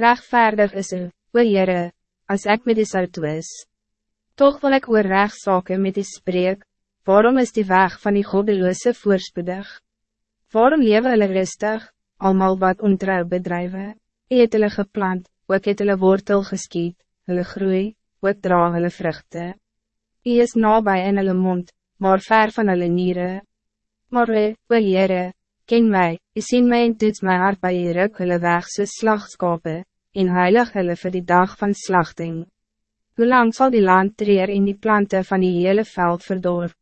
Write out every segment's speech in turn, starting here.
Rechtvaardig is u, o Heere, als ik met die zou twis. Toch wil ik oor rechtszaken met die spreek, waarom is die weg van die goddeloze voorspoedig? Waarom leven hulle rustig, allemaal wat ontrouw bedrijven? U het hulle geplant, ook het hulle wortel geskiet, hulle groei, ook dra hulle vruchten. U is nabij in hulle mond, maar ver van hulle nieren. Maar u, o Heere, ken mij, u sien mij en doet my hart by u ruk hulle weg soos slachtskape, en heilig hulle vir die dag van slachting. Hoe lang zal die land treer in die planten van die hele veld verdor?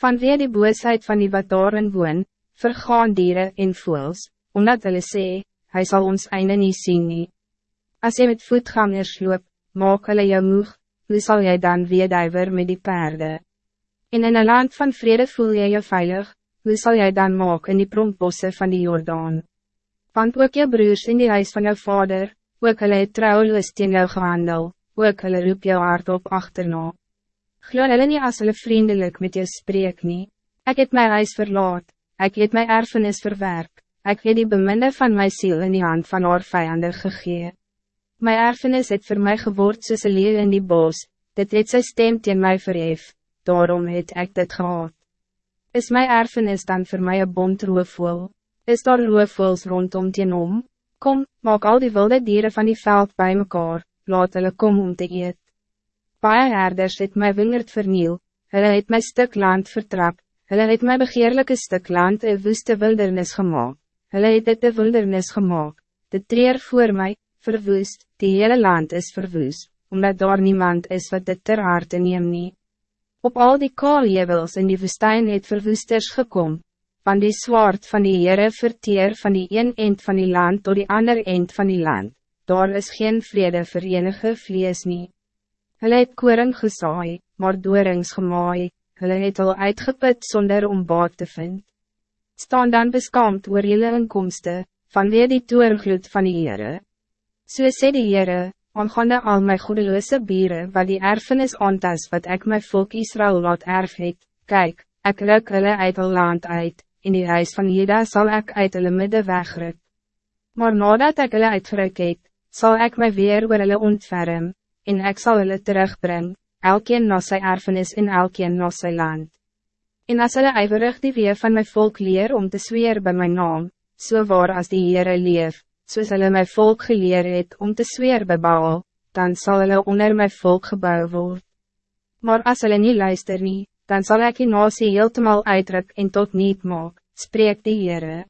Vanweer die boosheid van die wat daarin woon, vergaan dieren en voels, omdat hulle sê, hy sal ons einde nie sien nie. As jy met voetgangers loop, maak hulle jou moeg, hoe sal jy dan weeduiver met die paarden? En in een land van vrede voel jy jou veilig, hoe zal jij dan maak in die pronkbosse van die Jordaan? Want ook je broers in die huis van jou vader, ook hulle het trouwloos teen jou gehandel, ook hulle roep jou hart op achterna. Glo hulle nie as hulle vriendelijk met jou spreek nie. Ek het my huis verlaat, ek het my erfenis verwerp, ek het die beminde van my ziel in die hand van haar vijanden gegee. My erfenis het voor mij geword soos een leeuw in die bos, dit het sy stem teen my verhef, daarom het ek dit gehad. Is mijn erfenis dan voor mij een bond roofvoel? Is daar roofvoels rondom teen om? Kom, maak al die wilde dieren van die veld bij mekaar, laat hulle kom om te eet. Paie herders het my wingerd verniel, hulle het my stuk land vertrap, hulle het my begeerlijke stuk land een woeste wildernis gemaakt, hulle het dit een wildernis gemaakt, de treer voor mij, verwoest, die hele land is verwoest, omdat daar niemand is wat dit ter harte neem nie. Op al die kaaljewels in die woestijn het verwoesters gekom, van die zwaard van die Heere verteer van die een eind van die land tot die ander eind van die land, daar is geen vrede vir enige vlees nie. Hulle het koring gesaai, maar doorings gemaai, hulle het al uitgeput zonder om baat te vind. Staan dan beskaamd oor jylle inkomste, vanweer die toergloed van die Heere. So sê die Heere, aangaande al my goedeloze bieren wat die erfenis aantas wat ik my volk Israël laat erf het, kyk, ek ruk hulle uit al land uit, in die huis van Jeda zal ik uit hulle midde wegruk. Maar nadat ik hulle uitgeruk het, sal ek my weer oor hulle ontferm, en ik zal hulle terugbring, elkeen na sy erfenis en elkeen na sy land. En as hulle ijverig die weer van my volk leer om te zweer bij mijn naam, so waar as die Heere leef, soos hulle my volk geleer het om te zweer by Baal, dan zal hulle onder my volk gebouw word. Maar als hulle niet luister nie, dan zal ik die nasie heeltemal uitdruk en tot niet maak, spreek die Heere.